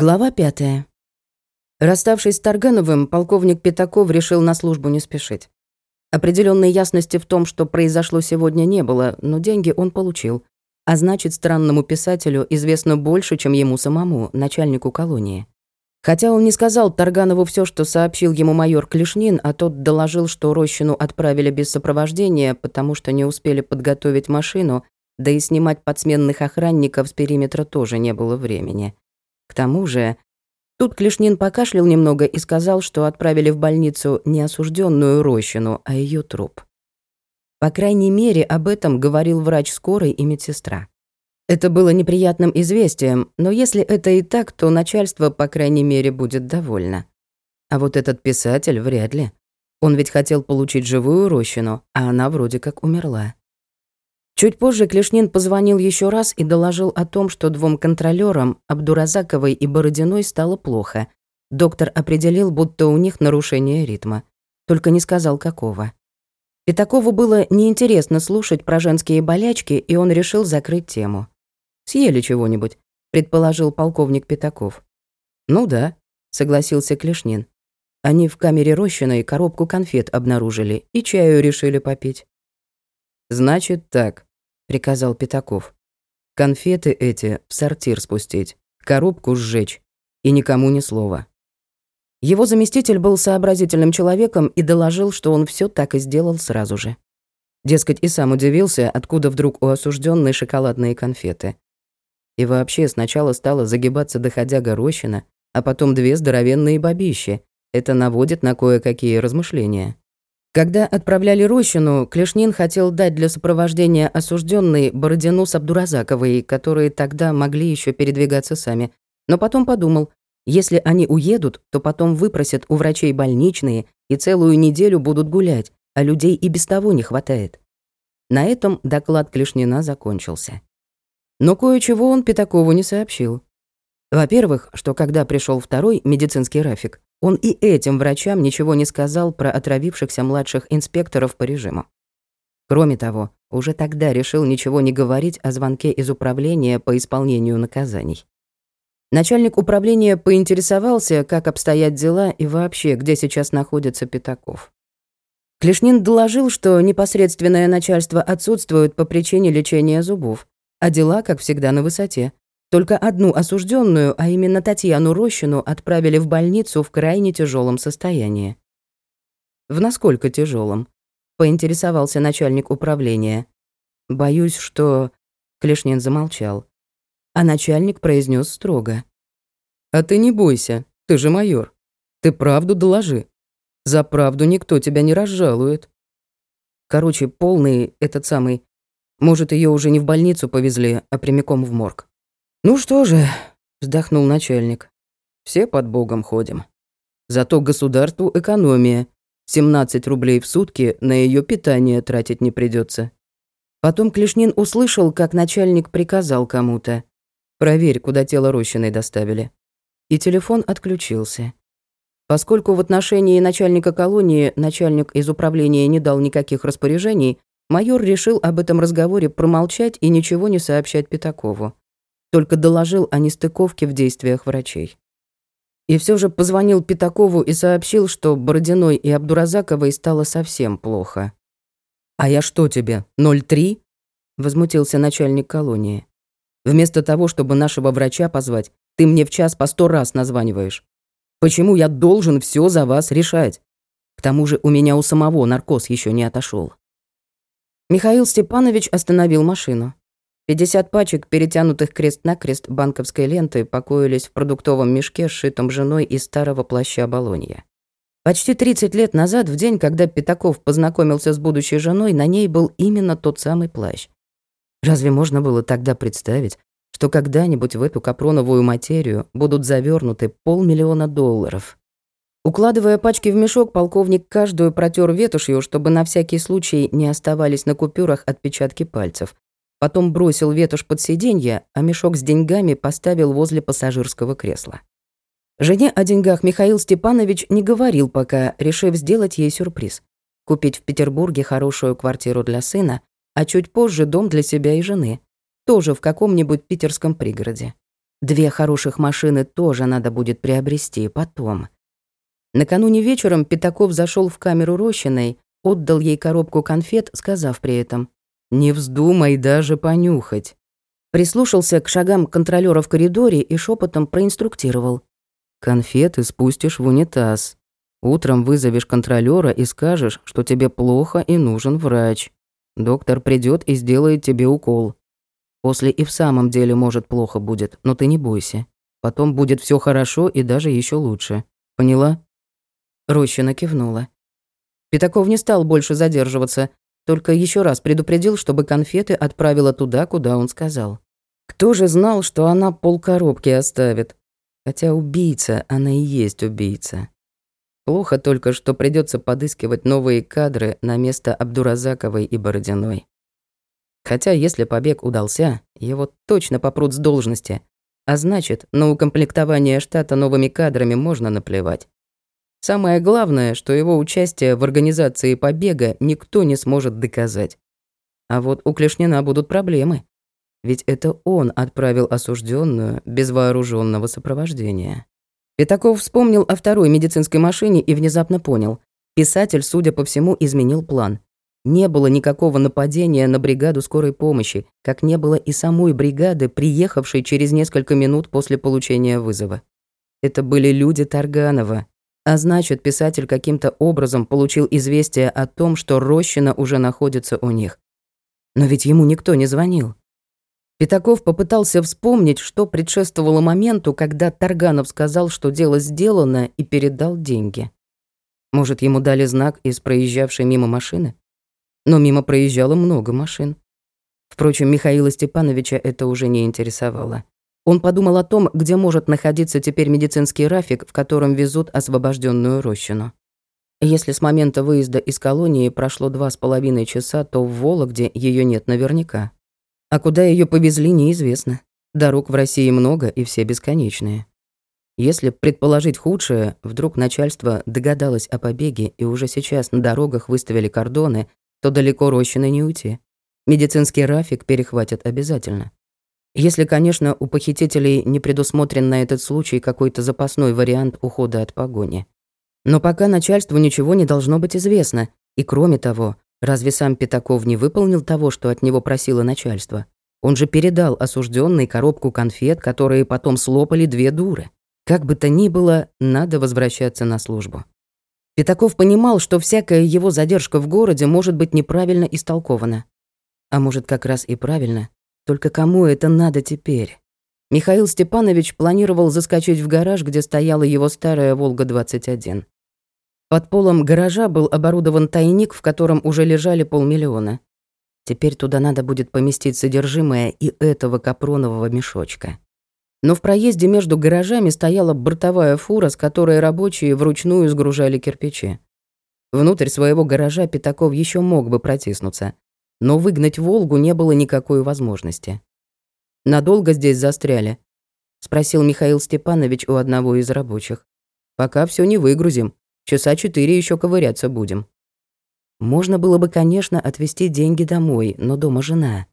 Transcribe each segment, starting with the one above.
Глава пятая. Расставшись с Таргановым, полковник Пятаков решил на службу не спешить. Определенной ясности в том, что произошло сегодня, не было, но деньги он получил. А значит, странному писателю известно больше, чем ему самому, начальнику колонии. Хотя он не сказал Тарганову все, что сообщил ему майор Клешнин, а тот доложил, что Рощину отправили без сопровождения, потому что не успели подготовить машину, да и снимать подсменных охранников с периметра тоже не было времени. К тому же, тут Клешнин покашлял немного и сказал, что отправили в больницу не осужденную Рощину, а ее труп. По крайней мере, об этом говорил врач скорой и медсестра. Это было неприятным известием, но если это и так, то начальство, по крайней мере, будет довольно. А вот этот писатель вряд ли. Он ведь хотел получить живую Рощину, а она вроде как умерла. Чуть позже Клешнин позвонил еще раз и доложил о том, что двум контролёрам, Абдуразаковой и Бородиной, стало плохо. Доктор определил, будто у них нарушение ритма. Только не сказал, какого. Пятакову было неинтересно слушать про женские болячки, и он решил закрыть тему. «Съели чего-нибудь», — предположил полковник Пятаков. «Ну да», — согласился Клешнин. Они в камере Рощиной коробку конфет обнаружили и чаю решили попить. «Значит так», приказал Пятаков. Конфеты эти в сортир спустить, коробку сжечь и никому ни слова. Его заместитель был сообразительным человеком и доложил, что он все так и сделал сразу же. Дескать, и сам удивился, откуда вдруг у осужденной шоколадные конфеты. И вообще сначала стала загибаться доходяга Рощина, а потом две здоровенные бабищи. Это наводит на кое-какие размышления. Когда отправляли Рощину, Клешнин хотел дать для сопровождения осужденной Бородину с Абдуразаковой, которые тогда могли еще передвигаться сами. Но потом подумал, если они уедут, то потом выпросят у врачей больничные и целую неделю будут гулять, а людей и без того не хватает. На этом доклад Клешнина закончился. Но кое-чего он Пятакову не сообщил. Во-первых, что когда пришел второй медицинский рафик, он и этим врачам ничего не сказал про отравившихся младших инспекторов по режиму. Кроме того, уже тогда решил ничего не говорить о звонке из управления по исполнению наказаний. Начальник управления поинтересовался, как обстоят дела и вообще, где сейчас находится Пятаков. Клешнин доложил, что непосредственное начальство отсутствует по причине лечения зубов, а дела, как всегда, на высоте, только одну осужденную, а именно Татьяну Рощину, отправили в больницу в крайне тяжелом состоянии. В насколько тяжелом? поинтересовался начальник управления. Боюсь, что Клешнин замолчал. А начальник произнес строго: "А ты не бойся, ты же майор. Ты правду доложи. За правду никто тебя не разжалует". Короче, полный этот самый может, ее уже не в больницу повезли, а прямиком в морг. «Ну что же», — вздохнул начальник, — «все под Богом ходим. Зато государству экономия. 17 рублей в сутки на ее питание тратить не придется. Потом Клешнин услышал, как начальник приказал кому-то. «Проверь, куда тело Рощиной доставили». И телефон отключился. Поскольку в отношении начальника колонии начальник из управления не дал никаких распоряжений, майор решил об этом разговоре промолчать и ничего не сообщать Пятакову только доложил о нестыковке в действиях врачей. И все же позвонил Пятакову и сообщил, что Бородиной и Абдуразаковой стало совсем плохо. «А я что тебе, 03?» — возмутился начальник колонии. «Вместо того, чтобы нашего врача позвать, ты мне в час по сто раз названиваешь. Почему я должен все за вас решать? К тому же у меня у самого наркоз еще не отошел. Михаил Степанович остановил машину. 50 пачек, перетянутых крест-накрест банковской лентой, покоились в продуктовом мешке, сшитом женой из старого плаща Болонья. Почти 30 лет назад, в день, когда Пятаков познакомился с будущей женой, на ней был именно тот самый плащ. Разве можно было тогда представить, что когда-нибудь в эту капроновую материю будут завернуты полмиллиона долларов? Укладывая пачки в мешок, полковник каждую протер ветошью, чтобы на всякий случай не оставались на купюрах отпечатки пальцев, Потом бросил ветошь под сиденье, а мешок с деньгами поставил возле пассажирского кресла. Жене о деньгах Михаил Степанович не говорил пока, решив сделать ей сюрприз. Купить в Петербурге хорошую квартиру для сына, а чуть позже дом для себя и жены. Тоже в каком-нибудь питерском пригороде. Две хороших машины тоже надо будет приобрести потом. Накануне вечером Пятаков зашел в камеру Рощиной, отдал ей коробку конфет, сказав при этом «Не вздумай даже понюхать». Прислушался к шагам контролёра в коридоре и шепотом проинструктировал. «Конфеты спустишь в унитаз. Утром вызовешь контролёра и скажешь, что тебе плохо и нужен врач. Доктор придет и сделает тебе укол. После и в самом деле, может, плохо будет, но ты не бойся. Потом будет все хорошо и даже еще лучше. Поняла?» Рощина кивнула. Пятаков не стал больше задерживаться, только еще раз предупредил, чтобы конфеты отправила туда, куда он сказал. Кто же знал, что она полкоробки оставит? Хотя убийца, она и есть убийца. Плохо только, что придется подыскивать новые кадры на место Абдуразаковой и Бородиной. Хотя, если побег удался, его точно попрут с должности. А значит, на укомплектование штата новыми кадрами можно наплевать. Самое главное, что его участие в организации побега никто не сможет доказать. А вот у Клешнина будут проблемы. Ведь это он отправил осужденную без вооруженного сопровождения. Пятаков вспомнил о второй медицинской машине и внезапно понял. Писатель, судя по всему, изменил план. Не было никакого нападения на бригаду скорой помощи, как не было и самой бригады, приехавшей через несколько минут после получения вызова. Это были люди Тарганова. А значит, писатель каким-то образом получил известие о том, что Рощина уже находится у них. Но ведь ему никто не звонил. Пятаков попытался вспомнить, что предшествовало моменту, когда Тарганов сказал, что дело сделано, и передал деньги. Может, ему дали знак из проезжавшей мимо машины? Но мимо проезжало много машин. Впрочем, Михаила Степановича это уже не интересовало. Он подумал о том, где может находиться теперь медицинский рафик, в котором везут освобожденную рощину. Если с момента выезда из колонии прошло два с половиной часа, то в Вологде ее нет наверняка. А куда ее повезли, неизвестно. Дорог в России много, и все бесконечные. Если предположить худшее, вдруг начальство догадалось о побеге и уже сейчас на дорогах выставили кордоны, то далеко рощины не уйти. Медицинский рафик перехватят обязательно. Если, конечно, у похитителей не предусмотрен на этот случай какой-то запасной вариант ухода от погони. Но пока начальству ничего не должно быть известно, и кроме того, Разве сам Пятаков не выполнил того, что от него просило начальство? Он же передал осужденной коробку конфет, которые потом слопали две дуры. Как бы то ни было, надо возвращаться на службу. Пятаков понимал, что всякая его задержка в городе может быть неправильно истолкована. А может, как раз и правильно. Только кому это надо теперь? Михаил Степанович планировал заскочить в гараж, где стояла его старая «Волга-21». Под полом гаража был оборудован тайник, в котором уже лежали полмиллиона. Теперь туда надо будет поместить содержимое и этого капронового мешочка. Но в проезде между гаражами стояла бортовая фура, с которой рабочие вручную сгружали кирпичи. Внутрь своего гаража Пятаков еще мог бы протиснуться, но выгнать «Волгу» не было никакой возможности. «Надолго здесь застряли?» — спросил Михаил Степанович у одного из рабочих. «Пока все не выгрузим», Часа четыре еще ковыряться будем. Можно было бы, конечно, отвезти деньги домой, но дома жена.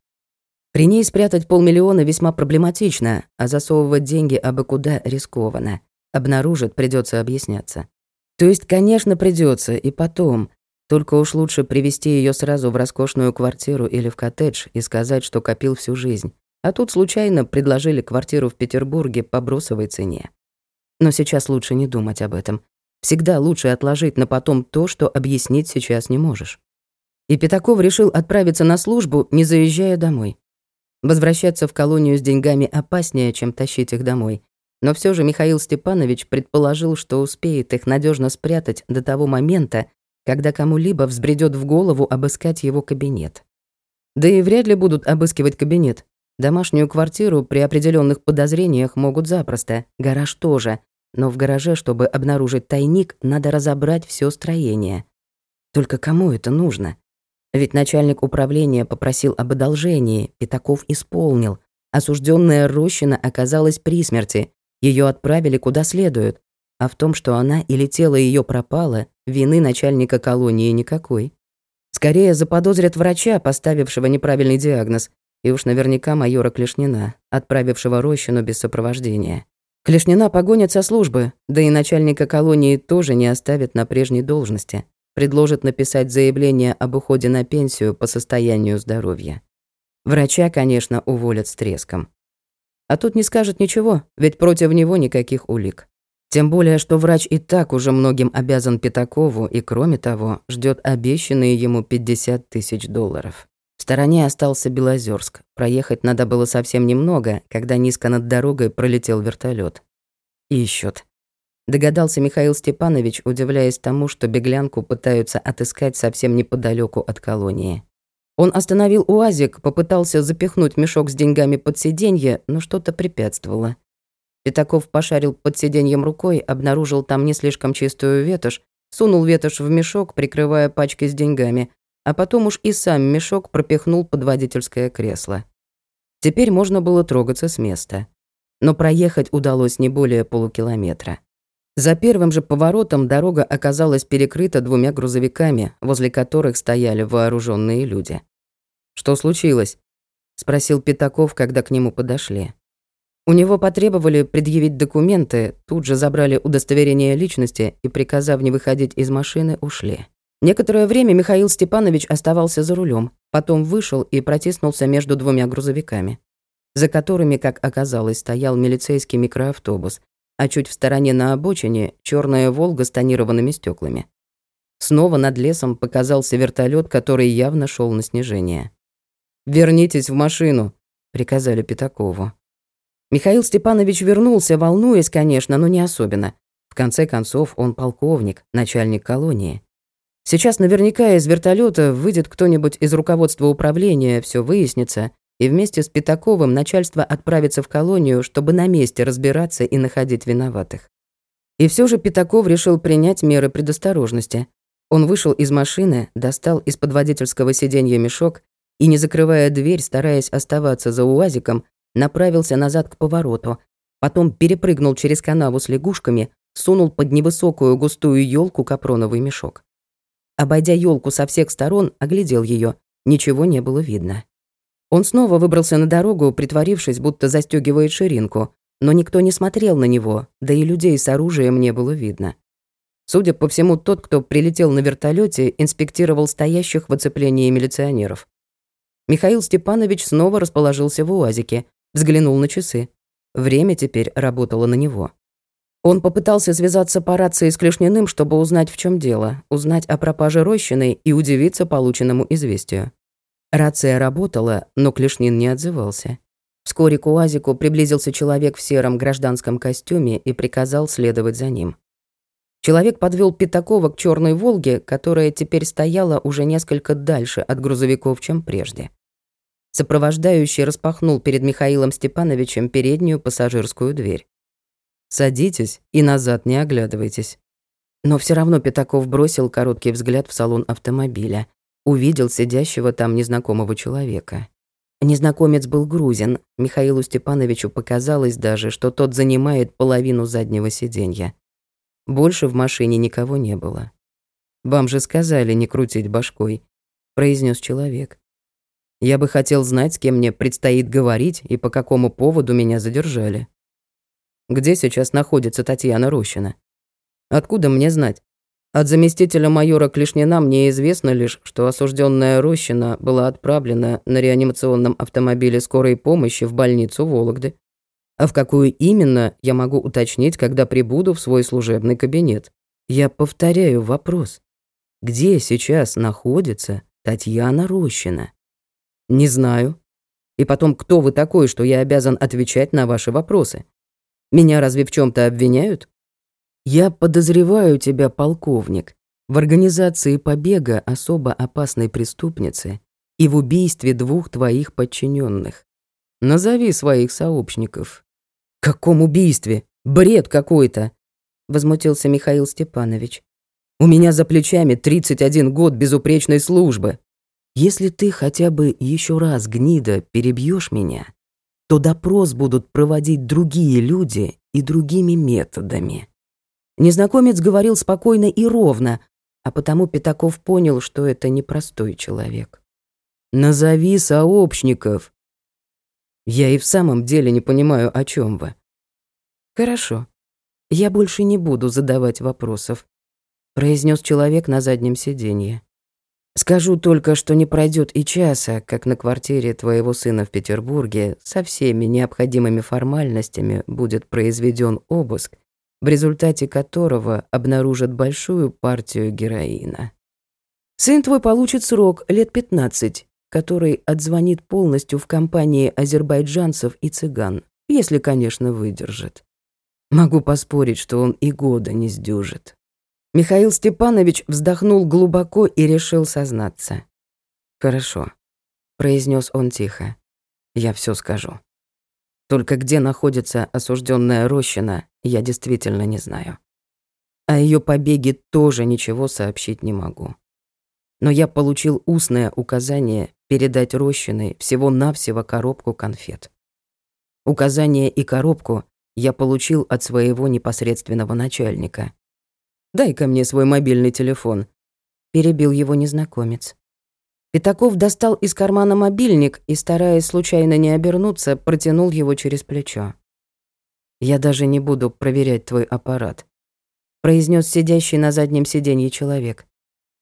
При ней спрятать полмиллиона весьма проблематично, а засовывать деньги абы куда рискованно. Обнаружит, придется объясняться. То есть, конечно, придется, и потом. Только уж лучше привести ее сразу в роскошную квартиру или в коттедж и сказать, что копил всю жизнь. А тут случайно предложили квартиру в Петербурге по бросовой цене. Но сейчас лучше не думать об этом. Всегда лучше отложить на потом то, что объяснить сейчас не можешь. И Пятаков решил отправиться на службу, не заезжая домой. Возвращаться в колонию с деньгами опаснее, чем тащить их домой. Но все же Михаил Степанович предположил, что успеет их надежно спрятать до того момента, когда кому-либо взбредет в голову обыскать его кабинет. Да и вряд ли будут обыскивать кабинет. Домашнюю квартиру при определенных подозрениях могут запросто, гараж тоже, но в гараже, чтобы обнаружить тайник, надо разобрать все строение. Только кому это нужно? Ведь начальник управления попросил об одолжении, Пятаков исполнил. Осужденная Рощина оказалась при смерти, ее отправили куда следует. А в том, что она или тело ее пропало, вины начальника колонии никакой. Скорее заподозрят врача, поставившего неправильный диагноз, И уж наверняка майора Клешнина, отправившего Рощину без сопровождения. Клешнина погонит со службы, да и начальника колонии тоже не оставит на прежней должности. Предложит написать заявление об уходе на пенсию по состоянию здоровья. Врача, конечно, уволят с треском. А тут не скажет ничего, ведь против него никаких улик. Тем более, что врач и так уже многим обязан Пятакову и, кроме того, ждет обещанные ему 50 тысяч долларов. В стороне остался Белозерск. Проехать надо было совсем немного, когда низко над дорогой пролетел вертолет. Ищут. Догадался Михаил Степанович, удивляясь тому, что беглянку пытаются отыскать совсем неподалеку от колонии. Он остановил УАЗик, попытался запихнуть мешок с деньгами под сиденье, но что-то препятствовало. Пятаков пошарил под сиденьем рукой, обнаружил там не слишком чистую ветошь, сунул ветошь в мешок, прикрывая пачки с деньгами, а потом уж и сам мешок пропихнул под водительское кресло. Теперь можно было трогаться с места. Но проехать удалось не более полукилометра. За первым же поворотом дорога оказалась перекрыта двумя грузовиками, возле которых стояли вооруженные люди. «Что случилось?» — спросил Пятаков, когда к нему подошли. У него потребовали предъявить документы, тут же забрали удостоверение личности и, приказав не выходить из машины, ушли. Некоторое время Михаил Степанович оставался за рулем, потом вышел и протиснулся между двумя грузовиками, за которыми, как оказалось, стоял милицейский микроавтобус, а чуть в стороне на обочине черная «Волга» с тонированными стеклами. Снова над лесом показался вертолет, который явно шел на снижение. «Вернитесь в машину», — приказали Пятакову. Михаил Степанович вернулся, волнуясь, конечно, но не особенно. В конце концов, он полковник, начальник колонии. Сейчас наверняка из вертолета выйдет кто-нибудь из руководства управления, все выяснится, и вместе с Пятаковым начальство отправится в колонию, чтобы на месте разбираться и находить виноватых. И все же Пятаков решил принять меры предосторожности. Он вышел из машины, достал из-под водительского сиденья мешок и, не закрывая дверь, стараясь оставаться за УАЗиком, направился назад к повороту, потом перепрыгнул через канаву с лягушками, сунул под невысокую густую елку капроновый мешок. Обойдя елку со всех сторон, оглядел ее. Ничего не было видно. Он снова выбрался на дорогу, притворившись, будто застегивает ширинку, но никто не смотрел на него, да и людей с оружием не было видно. Судя по всему, тот, кто прилетел на вертолете, инспектировал стоящих в оцеплении милиционеров. Михаил Степанович снова расположился в УАЗике, взглянул на часы. Время теперь работало на него. Он попытался связаться по рации с Клешниным, чтобы узнать, в чем дело, узнать о пропаже Рощиной и удивиться полученному известию. Рация работала, но Клешнин не отзывался. Вскоре к УАЗику приблизился человек в сером гражданском костюме и приказал следовать за ним. Человек подвел Пятакова к черной «Волге», которая теперь стояла уже несколько дальше от грузовиков, чем прежде. Сопровождающий распахнул перед Михаилом Степановичем переднюю пассажирскую дверь. Садитесь и назад не оглядывайтесь. Но все равно Пятаков бросил короткий взгляд в салон автомобиля. Увидел сидящего там незнакомого человека. Незнакомец был грузин. Михаилу Степановичу показалось даже, что тот занимает половину заднего сиденья. Больше в машине никого не было. «Вам же сказали не крутить башкой», — произнес человек. «Я бы хотел знать, с кем мне предстоит говорить и по какому поводу меня задержали». Где сейчас находится Татьяна Рощина? Откуда мне знать? От заместителя майора Клешнина мне известно лишь, что осужденная Рощина была отправлена на реанимационном автомобиле скорой помощи в больницу Вологды. А в какую именно, я могу уточнить, когда прибуду в свой служебный кабинет. Я повторяю вопрос. Где сейчас находится Татьяна Рощина? Не знаю. И потом, кто вы такой, что я обязан отвечать на ваши вопросы? Меня разве в чем то обвиняют? Я подозреваю тебя, полковник, в организации побега особо опасной преступницы и в убийстве двух твоих подчиненных. Назови своих сообщников. Каком убийстве? Бред какой-то, возмутился Михаил Степанович. У меня за плечами 31 год безупречной службы. Если ты хотя бы еще раз, гнида, перебьешь меня, то допрос будут проводить другие люди и другими методами. Незнакомец говорил спокойно и ровно, а потому Пятаков понял, что это непростой человек. «Назови сообщников», Я и в самом деле не понимаю, о чем вы. Хорошо. Я больше не буду задавать вопросов, произнес человек на заднем сиденье. Скажу только, что не пройдет и часа, как на квартире твоего сына в Петербурге со всеми необходимыми формальностями будет произведен обыск, в результате которого обнаружат большую партию героина. Сын твой получит срок лет 15, который отзвонит полностью в компании азербайджанцев и цыган, если, конечно, выдержит. Могу поспорить, что он и года не сдюжит. Михаил Степанович вздохнул глубоко и решил сознаться. «Хорошо», — произнес он тихо. «Я все скажу. Только где находится осужденная Рощина, я действительно не знаю. О ее побеге тоже ничего сообщить не могу. Но я получил устное указание передать Рощиной всего-навсего коробку конфет. Указание и коробку я получил от своего непосредственного начальника, Дай-ка мне свой мобильный телефон», — перебил его незнакомец. Пятаков достал из кармана мобильник и, стараясь случайно не обернуться, протянул его через плечо. «Я даже не буду проверять твой аппарат», — произнес сидящий на заднем сиденье человек.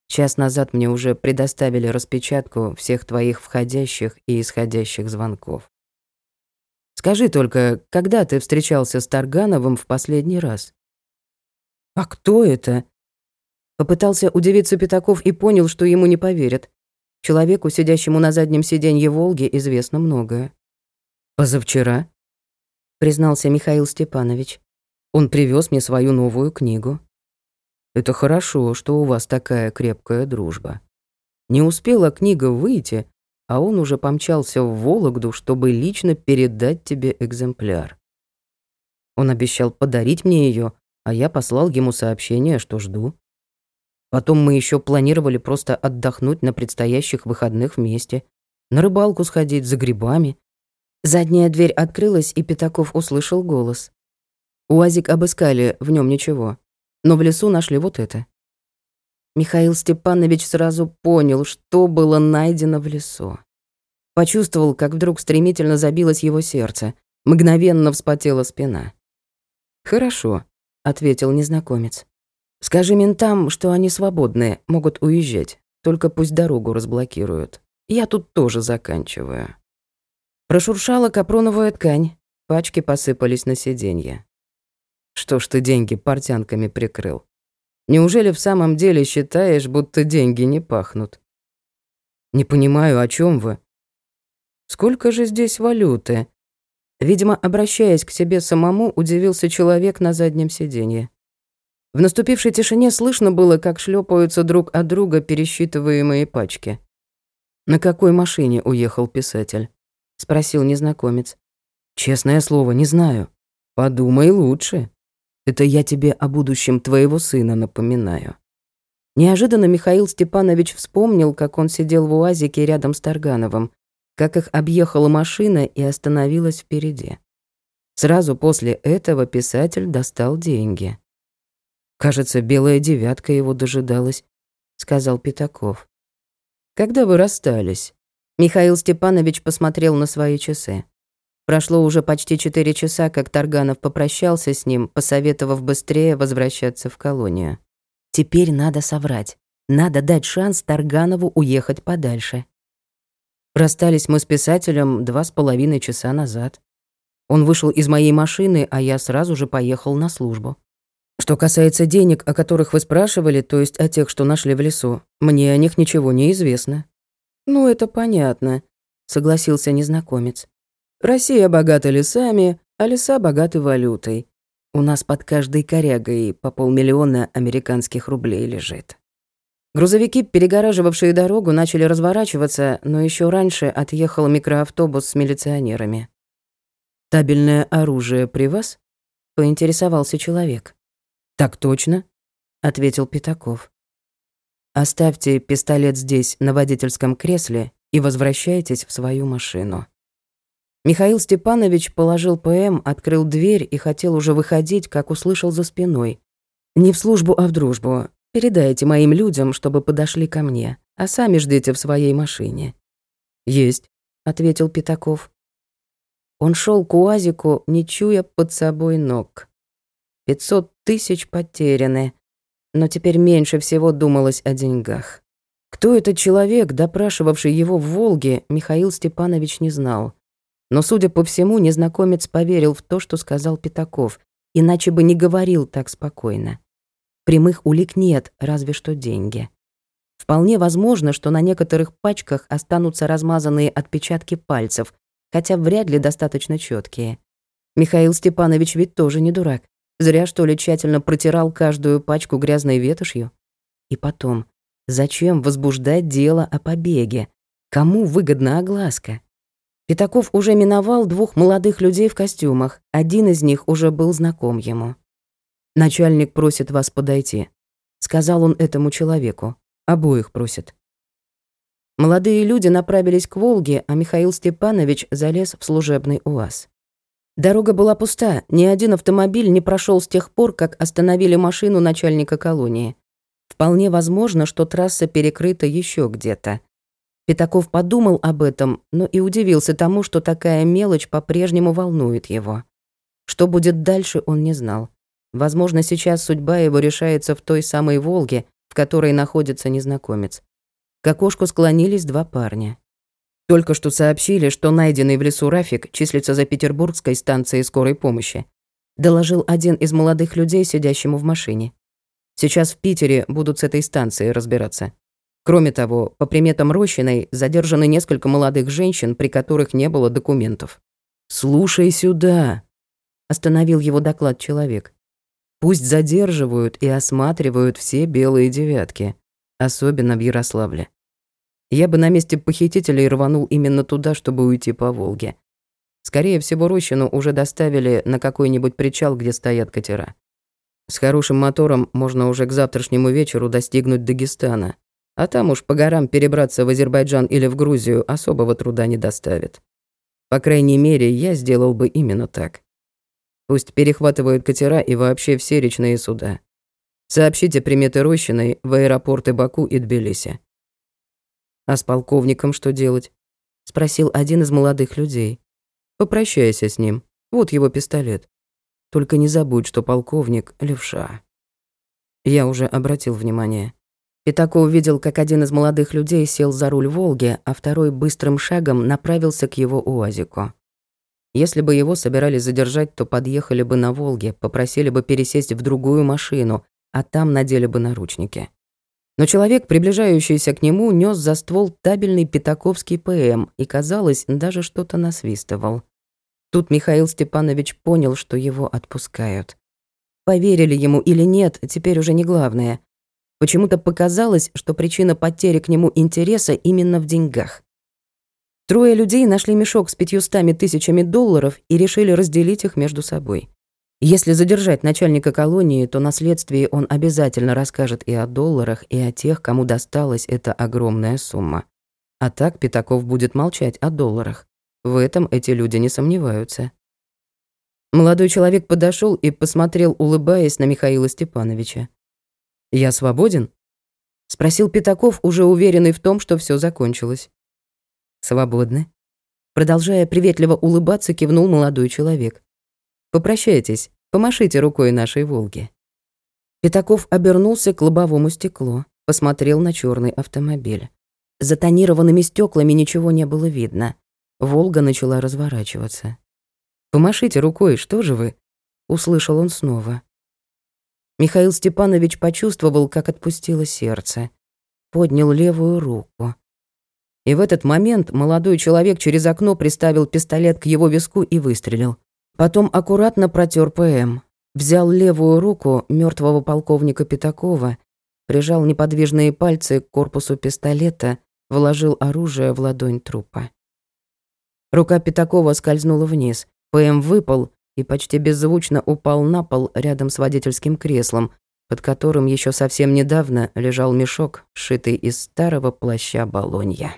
«Час назад мне уже предоставили распечатку всех твоих входящих и исходящих звонков. Скажи только, когда ты встречался с Таргановым в последний раз?» «А кто это?» Попытался удивиться Пятаков и понял, что ему не поверят. Человеку, сидящему на заднем сиденье «Волги», известно многое. «Позавчера», — признался Михаил Степанович. «Он привез мне свою новую книгу. Это хорошо, что у вас такая крепкая дружба. Не успела книга выйти, а он уже помчался в Вологду, чтобы лично передать тебе экземпляр. Он обещал подарить мне ее, а я послал ему сообщение, что жду. Потом мы еще планировали просто отдохнуть на предстоящих выходных вместе, на рыбалку сходить за грибами. Задняя дверь открылась, и Пятаков услышал голос. Уазик обыскали, в нем ничего, но в лесу нашли вот это. Михаил Степанович сразу понял, что было найдено в лесу. Почувствовал, как вдруг стремительно забилось его сердце, мгновенно вспотела спина. «Хорошо», ответил незнакомец. Скажи ментам, что они свободные, могут уезжать. Только пусть дорогу разблокируют. Я тут тоже заканчиваю. Прошуршала капроновая ткань, пачки посыпались на сиденье. Что ж ты деньги портянками прикрыл? Неужели в самом деле считаешь, будто деньги не пахнут? Не понимаю, о чем вы. Сколько же здесь валюты? Видимо, обращаясь к себе самому, удивился человек на заднем сиденье. В наступившей тишине слышно было, как шлепаются друг от друга пересчитываемые пачки. «На какой машине уехал писатель?» — спросил незнакомец. «Честное слово, не знаю. Подумай лучше. Это я тебе о будущем твоего сына напоминаю». Неожиданно Михаил Степанович вспомнил, как он сидел в УАЗике рядом с Таргановым, как их объехала машина и остановилась впереди. Сразу после этого писатель достал деньги. «Кажется, белая девятка его дожидалась», — сказал Пятаков. «Когда вы расстались?» Михаил Степанович посмотрел на свои часы. Прошло уже почти четыре часа, как Тарганов попрощался с ним, посоветовав быстрее возвращаться в колонию. Теперь надо соврать. Надо дать шанс Тарганову уехать подальше. Расстались мы с писателем два с половиной часа назад. Он вышел из моей машины, а я сразу же поехал на службу. Что касается денег, о которых вы спрашивали, то есть о тех, что нашли в лесу, мне о них ничего не известно. Ну, это понятно, согласился незнакомец. Россия богата лесами, а леса богаты валютой. У нас под каждой корягой по полмиллиона американских рублей лежит. Грузовики, перегораживавшие дорогу, начали разворачиваться, но еще раньше отъехал микроавтобус с милиционерами. «Табельное оружие при вас?» — поинтересовался человек. «Так точно», — ответил Пятаков. «Оставьте пистолет здесь, на водительском кресле, и возвращайтесь в свою машину». Михаил Степанович положил ПМ, открыл дверь и хотел уже выходить, как услышал за спиной. «Не в службу, а в дружбу. Передайте моим людям, чтобы подошли ко мне, а сами ждите в своей машине». «Есть», — ответил Пятаков. Он шел к УАЗику, не чуя под собой ног. Пятьсот тысяч потеряны, но теперь меньше всего думалось о деньгах. Кто этот человек, допрашивавший его в Волге, Михаил Степанович не знал. Но, судя по всему, незнакомец поверил в то, что сказал Пятаков, иначе бы не говорил так спокойно. Прямых улик нет, разве что деньги. Вполне возможно, что на некоторых пачках останутся размазанные отпечатки пальцев, хотя вряд ли достаточно четкие. Михаил Степанович ведь тоже не дурак. Зря, что ли, тщательно протирал каждую пачку грязной ветошью. И потом, зачем возбуждать дело о побеге? Кому выгодна огласка? Пятаков уже миновал двух молодых людей в костюмах. Один из них уже был знаком ему. «Начальник просит вас подойти», — сказал он этому человеку. «Обоих просит». Молодые люди направились к Волге, а Михаил Степанович залез в служебный УАЗ. Дорога была пуста, ни один автомобиль не прошел с тех пор, как остановили машину начальника колонии. Вполне возможно, что трасса перекрыта еще где-то. Пятаков подумал об этом, но и удивился тому, что такая мелочь по-прежнему волнует его. Что будет дальше, он не знал. Возможно, сейчас судьба его решается в той самой «Волге», в которой находится незнакомец. К окошку склонились два парня. Только что сообщили, что найденный в лесу Рафик числится за петербургской станцией скорой помощи. Доложил один из молодых людей, сидящему в машине. Сейчас в Питере будут с этой станцией разбираться. Кроме того, по приметам Рощиной задержаны несколько молодых женщин, при которых не было документов. «Слушай сюда», — остановил его доклад человек. Пусть задерживают и осматривают все белые девятки, особенно в Ярославле. Я бы на месте похитителей рванул именно туда, чтобы уйти по Волге. Скорее всего, Рощину уже доставили на какой-нибудь причал, где стоят катера. С хорошим мотором можно уже к завтрашнему вечеру достигнуть Дагестана, а там уж по горам перебраться в Азербайджан или в Грузию особого труда не доставит. По крайней мере, я сделал бы именно так. Пусть перехватывают катера и вообще все речные суда. Сообщите приметы Рощиной в аэропорты Баку и Тбилиси. А с полковником что делать? Спросил один из молодых людей. Попрощайся с ним. Вот его пистолет. Только не забудь, что полковник — левша. Я уже обратил внимание. Пятако увидел, как один из молодых людей сел за руль «Волги», а второй быстрым шагом направился к его УАЗику. Если бы его собирались задержать, то подъехали бы на «Волге», попросили бы пересесть в другую машину, а там надели бы наручники. Но человек, приближающийся к нему, нес за ствол табельный пятаковский ПМ и, казалось, даже что-то насвистывал. Тут Михаил Степанович понял, что его отпускают. Поверили ему или нет, теперь уже не главное. Почему-то показалось, что причина потери к нему интереса именно в деньгах. Трое людей нашли мешок с пятьюстами тысячами долларов и решили разделить их между собой. Если задержать начальника колонии, то на следствии он обязательно расскажет и о долларах, и о тех, кому досталась эта огромная сумма. А так Пятаков будет молчать о долларах. В этом эти люди не сомневаются. Молодой человек подошел и посмотрел, улыбаясь на Михаила Степановича. «Я свободен?» — спросил Пятаков, уже уверенный в том, что все закончилось. «Свободны». Продолжая приветливо улыбаться, кивнул молодой человек. «Попрощайтесь, помашите рукой нашей «Волги». Пятаков обернулся к лобовому стеклу, посмотрел на черный автомобиль. За тонированными стеклами ничего не было видно. «Волга» начала разворачиваться. «Помашите рукой, что же вы?» — услышал он снова. Михаил Степанович почувствовал, как отпустило сердце. Поднял левую руку. И в этот момент молодой человек через окно приставил пистолет к его виску и выстрелил. Потом аккуратно протер ПМ, взял левую руку мертвого полковника Пятакова, прижал неподвижные пальцы к корпусу пистолета, вложил оружие в ладонь трупа. Рука Пятакова скользнула вниз, ПМ выпал и почти беззвучно упал на пол рядом с водительским креслом, под которым еще совсем недавно лежал мешок, сшитый из старого плаща Болонья.